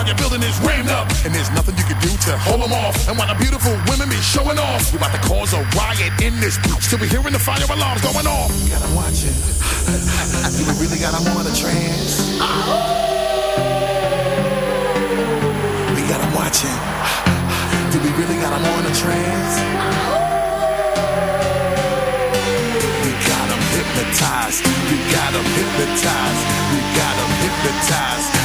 whole entire building is rammed up. And there's nothing you can do to hold them off. And while the beautiful women be showing off, we about to cause a riot in this bitch till we hearing the fire alarms going off. We gotta watch it. Do we really got 'em on a trance? We gotta watch it. Do we really got 'em on a trance? We got 'em hypnotized. We got 'em hypnotized. We got 'em hypnotized.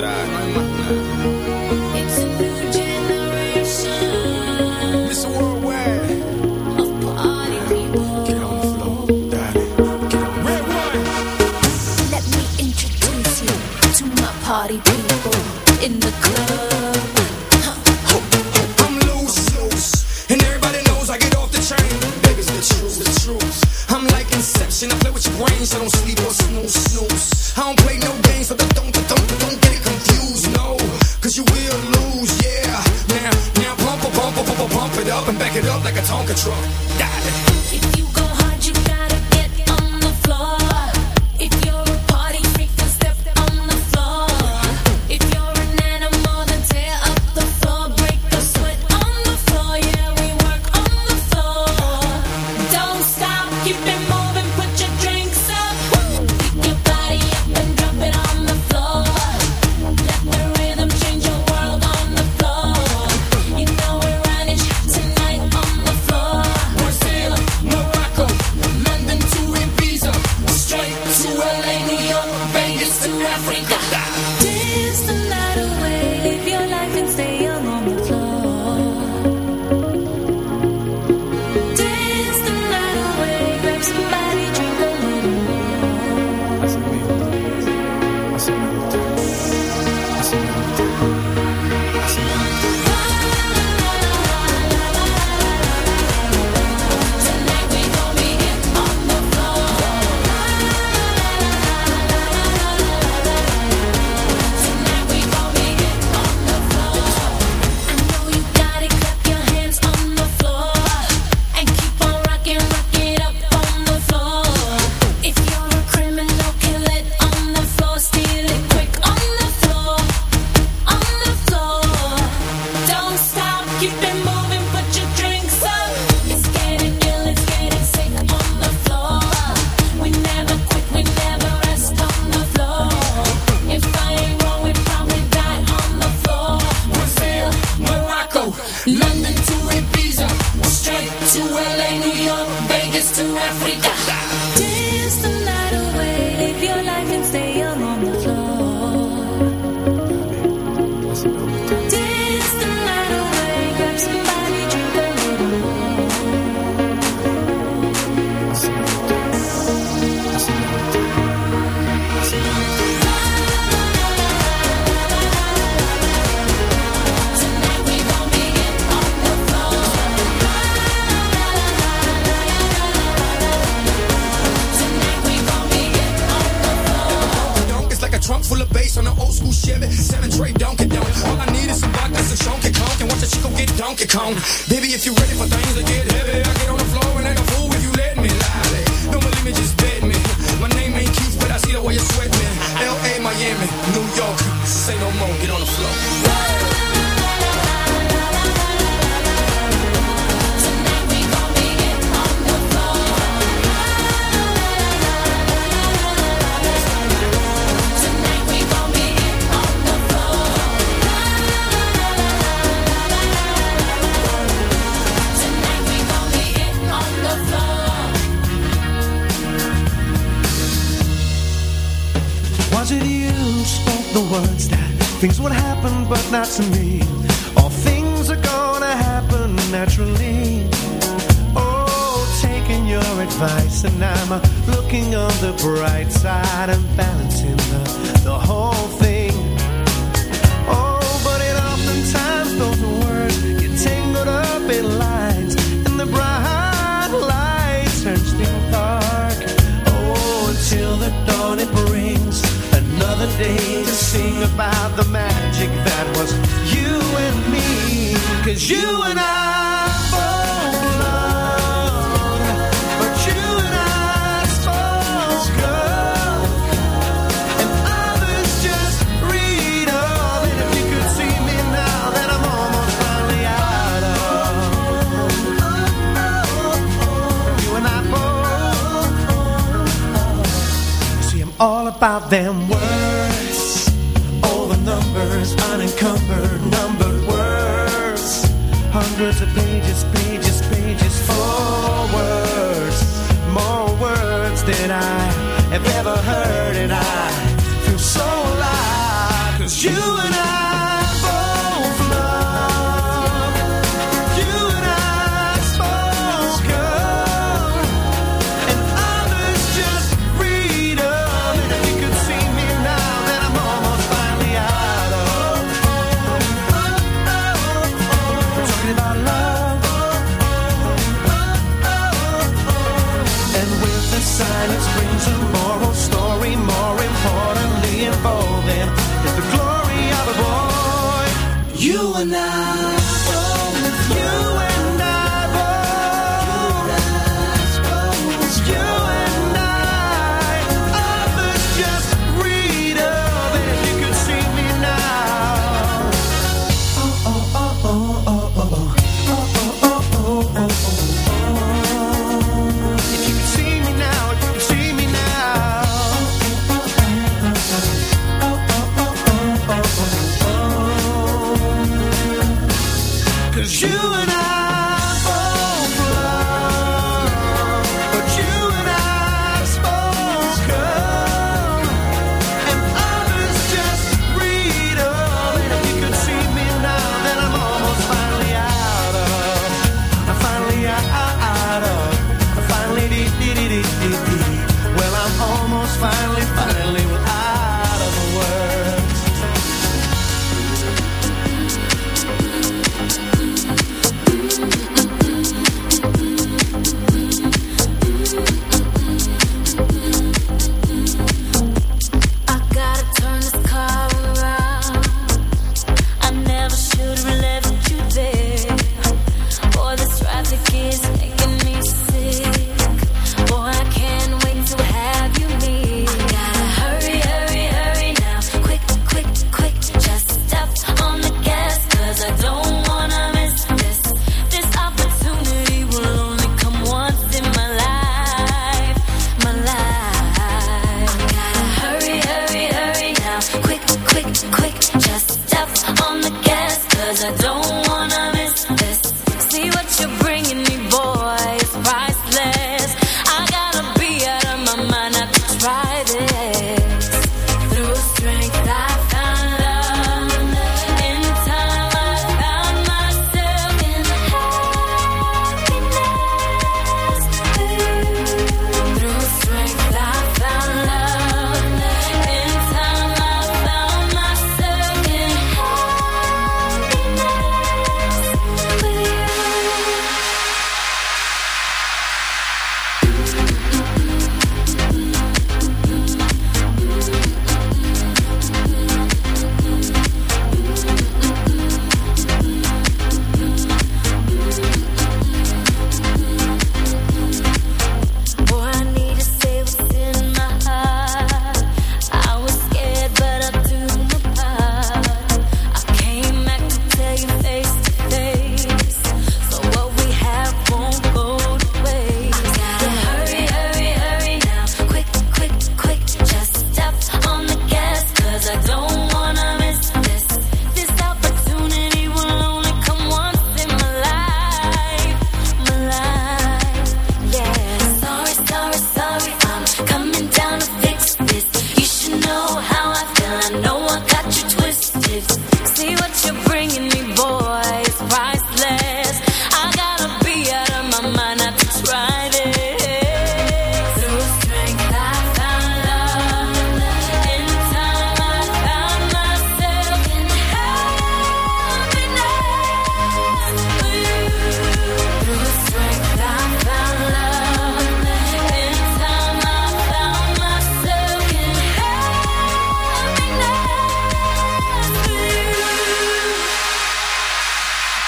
side. spoke the words that things would happen, but not to me. All things are gonna happen naturally. Oh, taking your advice, and I'm looking on the bright side and balancing the, the whole thing. Oh, but it oftentimes those words get tangled up in lines, and the bright light turns to dark. Oh, until the dawn it breaks another day to sing about the magic that was you and me. Cause you and I both belong, but you and I both go. And others just read all. And if you could see me now, that I'm almost finally out of. You and I both. You see, I'm all about them words through to pages, pages, pages Four words, more words than I have ever heard And I feel so alive. Cause you and I you and I.